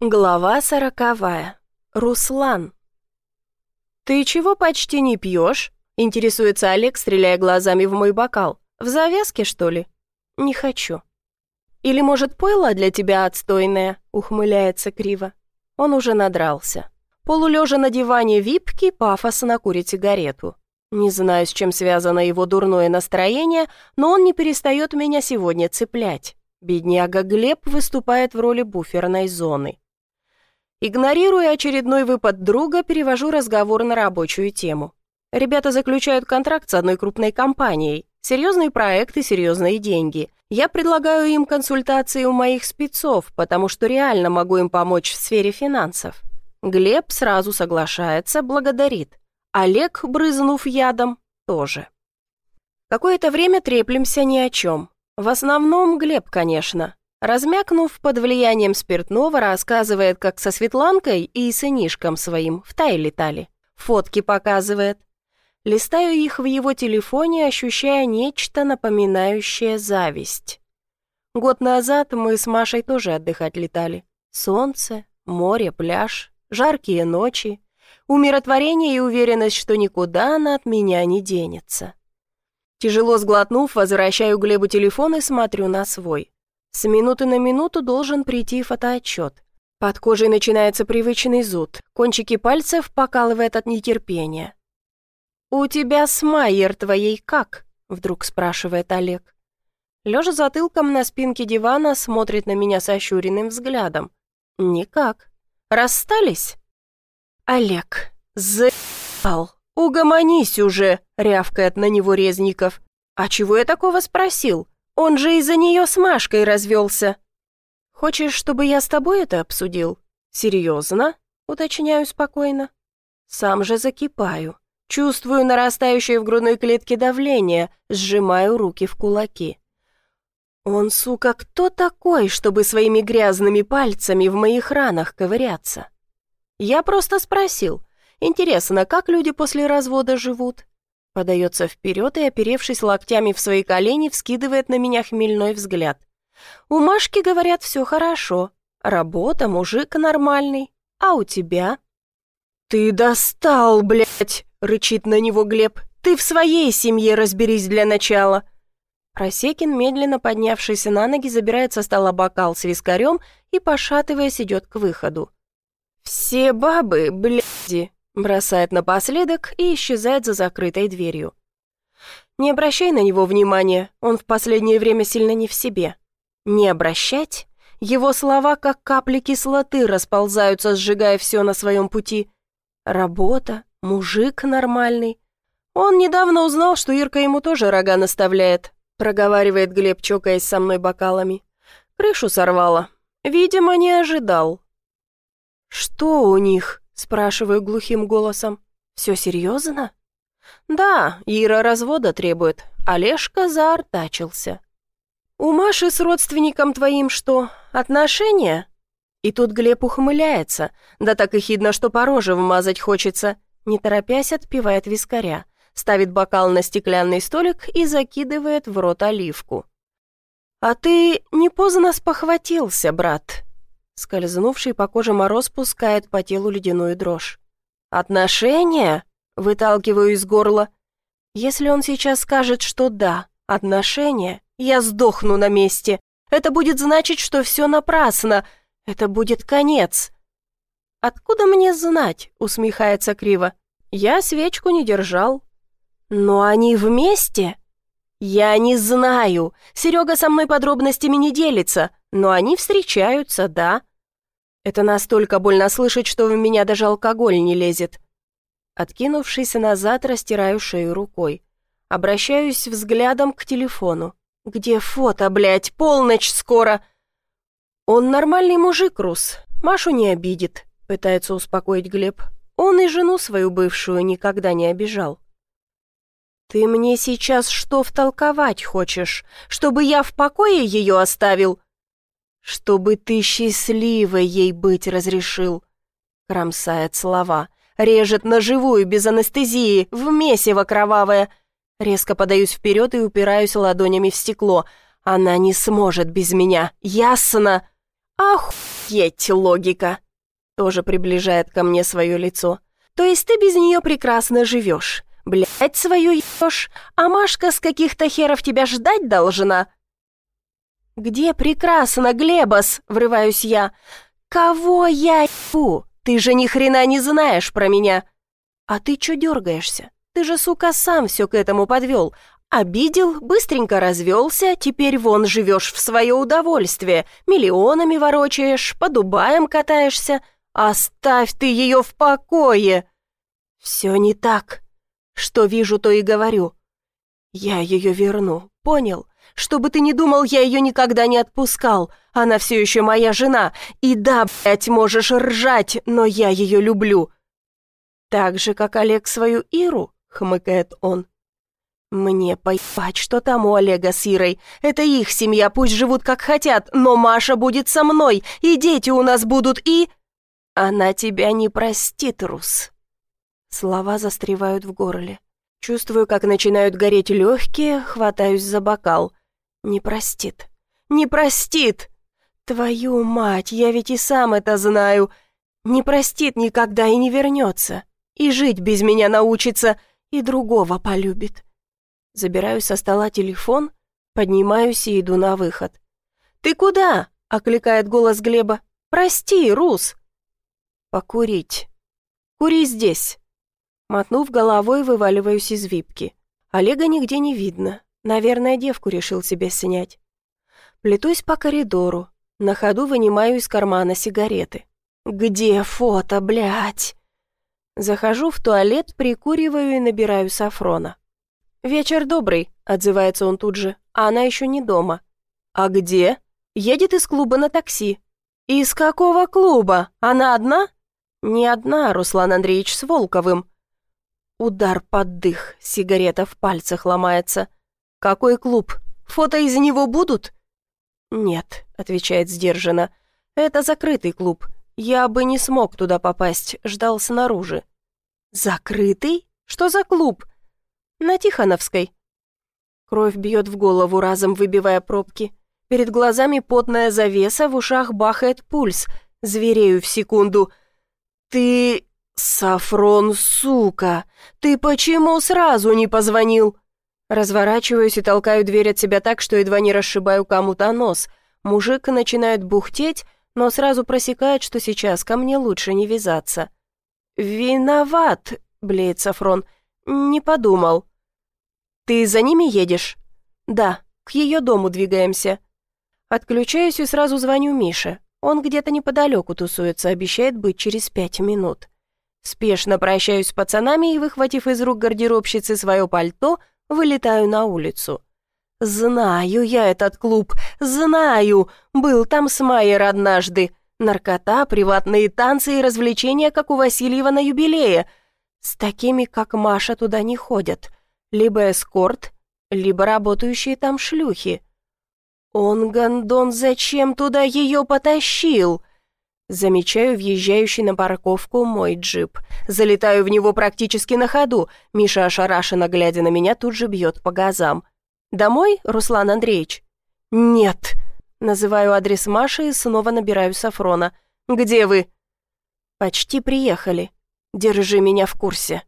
Глава сороковая. Руслан. «Ты чего почти не пьешь?» — интересуется Олег, стреляя глазами в мой бокал. «В завязке, что ли?» «Не хочу». «Или, может, пойло для тебя отстойное?» — ухмыляется криво. Он уже надрался. Полулежа на диване випки, пафосно курит сигарету. Не знаю, с чем связано его дурное настроение, но он не перестает меня сегодня цеплять. Бедняга Глеб выступает в роли буферной зоны. Игнорируя очередной выпад друга, перевожу разговор на рабочую тему. Ребята заключают контракт с одной крупной компанией. Серьезные проекты, серьезные деньги. Я предлагаю им консультации у моих спецов, потому что реально могу им помочь в сфере финансов. Глеб сразу соглашается, благодарит. Олег, брызнув ядом, тоже. Какое-то время треплемся ни о чем. В основном Глеб, конечно. Размякнув под влиянием спиртного, рассказывает, как со Светланкой и сынишком своим в Тай летали. Фотки показывает. Листаю их в его телефоне, ощущая нечто напоминающее зависть. Год назад мы с Машей тоже отдыхать летали. Солнце, море, пляж, жаркие ночи, умиротворение и уверенность, что никуда она от меня не денется. Тяжело сглотнув, возвращаю Глебу телефон и смотрю на свой. С минуты на минуту должен прийти фотоотчет. Под кожей начинается привычный зуд, кончики пальцев покалывает от нетерпения. «У тебя с Майер твоей как?» — вдруг спрашивает Олег. Лежа затылком на спинке дивана, смотрит на меня с взглядом. «Никак. Расстались?» «Олег, за***ал, угомонись уже!» — рявкает на него Резников. «А чего я такого спросил? Он же из-за нее с Машкой развелся. Хочешь, чтобы я с тобой это обсудил? Серьезно? Уточняю спокойно. Сам же закипаю. Чувствую нарастающее в грудной клетке давление, сжимаю руки в кулаки. Он, сука, кто такой, чтобы своими грязными пальцами в моих ранах ковыряться? Я просто спросил. Интересно, как люди после развода живут? Подается вперед и, оперевшись локтями в свои колени, вскидывает на меня хмельной взгляд. У Машки, говорят, все хорошо. Работа, мужик нормальный. А у тебя? «Ты достал, блядь!» — рычит на него Глеб. «Ты в своей семье разберись для начала!» Просекин, медленно поднявшийся на ноги, забирает со стола бокал с вискарем и, пошатываясь, идет к выходу. «Все бабы, бляди!» Бросает напоследок и исчезает за закрытой дверью. Не обращай на него внимания, он в последнее время сильно не в себе. Не обращать? Его слова, как капли кислоты, расползаются, сжигая все на своем пути. Работа, мужик нормальный. Он недавно узнал, что Ирка ему тоже рога наставляет, проговаривает Глеб, чокаясь со мной бокалами. Крышу сорвала. Видимо, не ожидал. Что у них? Спрашиваю глухим голосом. «Все серьезно?» «Да, Ира развода требует. Олежка заортачился». «У Маши с родственником твоим что, отношения?» И тут Глеб ухмыляется, да так и хидно, что по роже вмазать хочется. Не торопясь, отпивает вискаря, ставит бокал на стеклянный столик и закидывает в рот оливку. «А ты не поздно спохватился, брат», Скользнувший по коже мороз пускает по телу ледяную дрожь. «Отношения?» — выталкиваю из горла. «Если он сейчас скажет, что да, отношения, я сдохну на месте. Это будет значить, что все напрасно. Это будет конец». «Откуда мне знать?» — усмехается криво. «Я свечку не держал». «Но они вместе?» «Я не знаю. Серега со мной подробностями не делится, но они встречаются, да. Это настолько больно слышать, что в меня даже алкоголь не лезет. Откинувшись назад, растираю шею рукой. Обращаюсь взглядом к телефону. «Где фото, блядь? Полночь скоро!» «Он нормальный мужик, Рус. Машу не обидит», — пытается успокоить Глеб. «Он и жену свою бывшую никогда не обижал». «Ты мне сейчас что втолковать хочешь? Чтобы я в покое ее оставил?» «Чтобы ты счастливой ей быть разрешил», — кромсает слова, режет на живую, без анестезии, в месиво кровавое. Резко подаюсь вперед и упираюсь ладонями в стекло. Она не сможет без меня, ясно? Охуеть логика. Тоже приближает ко мне свое лицо. То есть ты без нее прекрасно живешь. Блять свою ешь, а Машка с каких-то херов тебя ждать должна. «Где прекрасно, Глебос?» — врываюсь я. «Кого я ебу? Ты же ни хрена не знаешь про меня!» «А ты чё дергаешься? Ты же, сука, сам все к этому подвел. Обидел, быстренько развелся, теперь вон живешь в свое удовольствие, миллионами ворочаешь, по Дубаям катаешься. Оставь ты ее в покое!» «Все не так. Что вижу, то и говорю. Я ее верну, понял? Чтобы ты не думал, я ее никогда не отпускал. Она все еще моя жена. И да, блядь, можешь ржать, но я ее люблю». «Так же, как Олег свою Иру?» — хмыкает он. «Мне поебать, что там у Олега с Ирой. Это их семья, пусть живут как хотят, но Маша будет со мной, и дети у нас будут, и...» «Она тебя не простит, Рус». Слова застревают в горле. Чувствую, как начинают гореть легкие, хватаюсь за бокал. Не простит. Не простит! Твою мать, я ведь и сам это знаю. Не простит никогда и не вернется. И жить без меня научится, и другого полюбит. Забираю со стола телефон, поднимаюсь и иду на выход. «Ты куда?» — окликает голос Глеба. «Прости, Рус!» «Покурить. Кури здесь». Мотнув головой, вываливаюсь из випки. Олега нигде не видно. Наверное, девку решил себе снять. Плетусь по коридору. На ходу вынимаю из кармана сигареты. «Где фото, блядь?» Захожу в туалет, прикуриваю и набираю Сафрона. «Вечер добрый», — отзывается он тут же, а она еще не дома. «А где?» «Едет из клуба на такси». «Из какого клуба? Она одна?» «Не одна, Руслан Андреевич с Волковым». Удар под дых, сигарета в пальцах ломается. «Какой клуб? Фото из него будут?» «Нет», — отвечает сдержанно. «Это закрытый клуб. Я бы не смог туда попасть, ждал снаружи». «Закрытый? Что за клуб?» «На Тихоновской». Кровь бьет в голову, разом выбивая пробки. Перед глазами потная завеса, в ушах бахает пульс. Зверею в секунду. «Ты... Сафрон, сука! Ты почему сразу не позвонил?» Разворачиваюсь и толкаю дверь от себя так, что едва не расшибаю кому-то нос. Мужик начинает бухтеть, но сразу просекает, что сейчас ко мне лучше не вязаться. «Виноват», — блеет Сафрон, — «не подумал». «Ты за ними едешь?» «Да, к ее дому двигаемся». Отключаюсь и сразу звоню Мише. Он где-то неподалеку тусуется, обещает быть через пять минут. Спешно прощаюсь с пацанами и, выхватив из рук гардеробщицы свое пальто, Вылетаю на улицу. Знаю я этот клуб, знаю. Был там с Майер однажды. Наркота, приватные танцы и развлечения, как у Васильева на юбилее. С такими, как Маша, туда не ходят. Либо эскорт, либо работающие там шлюхи. Он, гондон, зачем туда ее потащил? Замечаю въезжающий на парковку мой джип. Залетаю в него практически на ходу. Миша, ошарашенно глядя на меня, тут же бьет по газам. «Домой, Руслан Андреевич?» «Нет». Называю адрес Маши и снова набираю Сафрона. «Где вы?» «Почти приехали. Держи меня в курсе».